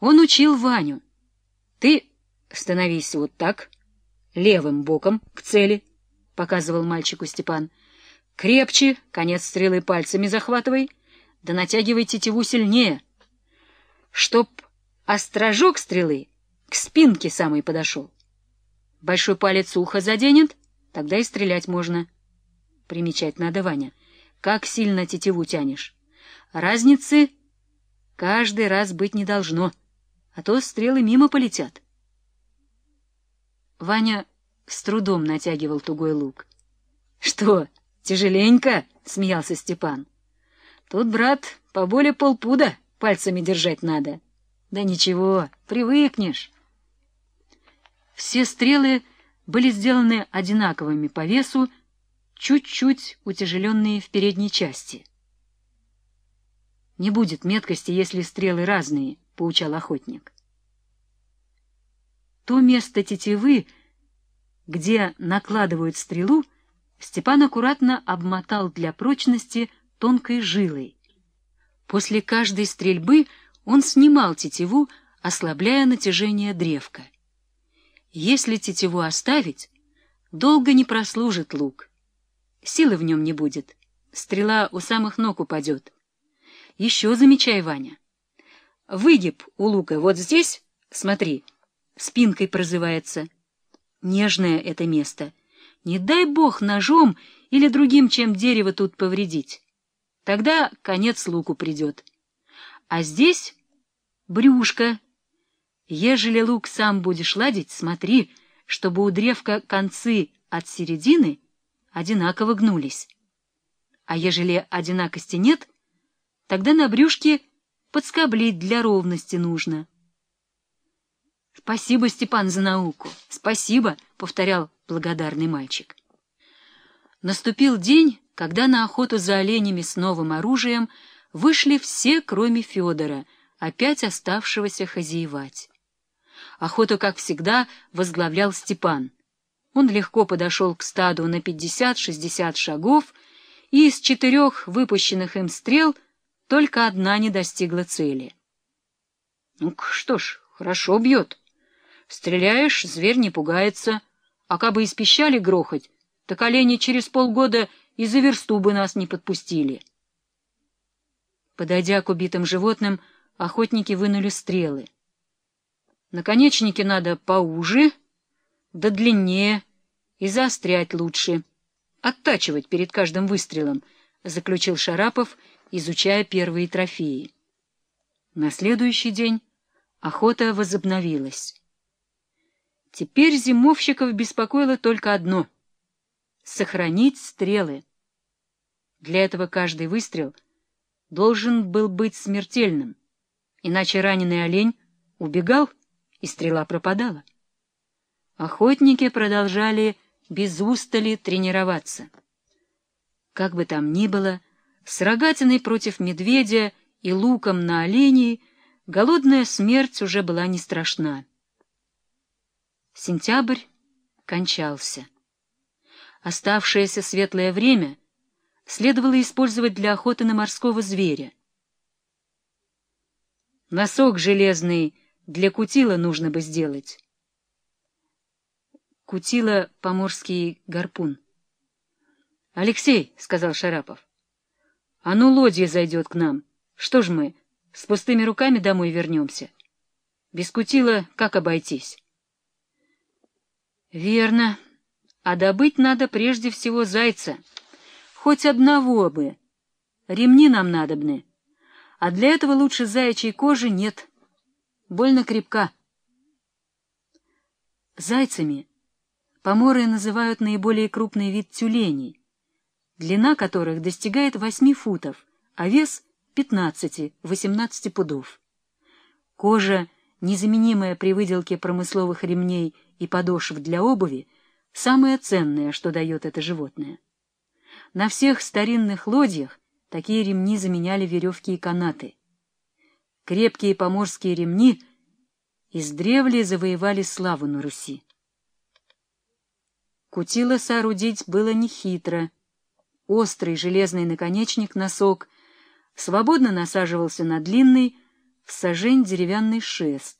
Он учил Ваню. Ты становись вот так, левым боком к цели, — показывал мальчику Степан. Крепче, конец стрелы пальцами захватывай, да натягивай тетиву сильнее, чтоб острожок стрелы к спинке самой подошел. Большой палец ухо заденет, тогда и стрелять можно. Примечать надо, Ваня. Как сильно тетиву тянешь. Разницы каждый раз быть не должно, а то стрелы мимо полетят. Ваня с трудом натягивал тугой лук. — Что, тяжеленько? — смеялся Степан. — Тут, брат, по более полпуда пальцами держать надо. Да ничего, привыкнешь. Все стрелы были сделаны одинаковыми по весу, чуть-чуть утяжеленные в передней части. «Не будет меткости, если стрелы разные», — поучал охотник. То место тетивы, где накладывают стрелу, Степан аккуратно обмотал для прочности тонкой жилой. После каждой стрельбы он снимал тетиву, ослабляя натяжение древка. Если тетиву оставить, долго не прослужит лук. Силы в нем не будет, стрела у самых ног упадет. Еще замечай, Ваня. Выгиб у лука вот здесь, смотри, спинкой прозывается. Нежное это место. Не дай бог ножом или другим чем дерево тут повредить. Тогда конец луку придет. А здесь брюшко, Ежели лук сам будешь ладить, смотри, чтобы у древка концы от середины одинаково гнулись. А ежели одинакости нет, тогда на брюшке подскоблить для ровности нужно. — Спасибо, Степан, за науку. Спасибо, — повторял благодарный мальчик. Наступил день, когда на охоту за оленями с новым оружием вышли все, кроме Федора, опять оставшегося хозяевать. Охоту, как всегда, возглавлял Степан. Он легко подошел к стаду на пятьдесят-шестьдесят шагов, и из четырех выпущенных им стрел только одна не достигла цели. — Ну что ж, хорошо бьет. Стреляешь, зверь не пугается, а кабы испещали грохоть, так олени через полгода и за версту бы нас не подпустили. Подойдя к убитым животным, охотники вынули стрелы. Наконечники надо поуже, да длиннее, и заострять лучше. Оттачивать перед каждым выстрелом, — заключил Шарапов, изучая первые трофеи. На следующий день охота возобновилась. Теперь зимовщиков беспокоило только одно — сохранить стрелы. Для этого каждый выстрел должен был быть смертельным, иначе раненый олень убегал — и стрела пропадала. Охотники продолжали без устали тренироваться. Как бы там ни было, с рогатиной против медведя и луком на оленей голодная смерть уже была не страшна. Сентябрь кончался. Оставшееся светлое время следовало использовать для охоты на морского зверя. Носок железный для кутила нужно бы сделать. Кутила — поморский гарпун. — Алексей, — сказал Шарапов, — а ну лодья зайдет к нам. Что ж мы, с пустыми руками домой вернемся? Без кутила как обойтись? — Верно. А добыть надо прежде всего зайца. Хоть одного бы. Ремни нам надобны. А для этого лучше заячьей кожи нет. — больно крепка. Зайцами поморы называют наиболее крупный вид тюленей, длина которых достигает 8 футов, а вес — 15-18 пудов. Кожа, незаменимая при выделке промысловых ремней и подошв для обуви, самое ценное, что дает это животное. На всех старинных лодьях такие ремни заменяли веревки и канаты. Крепкие поморские ремни издревле завоевали славу на Руси. Кутила соорудить было нехитро. Острый железный наконечник-носок свободно насаживался на длинный, в сажень деревянный шест,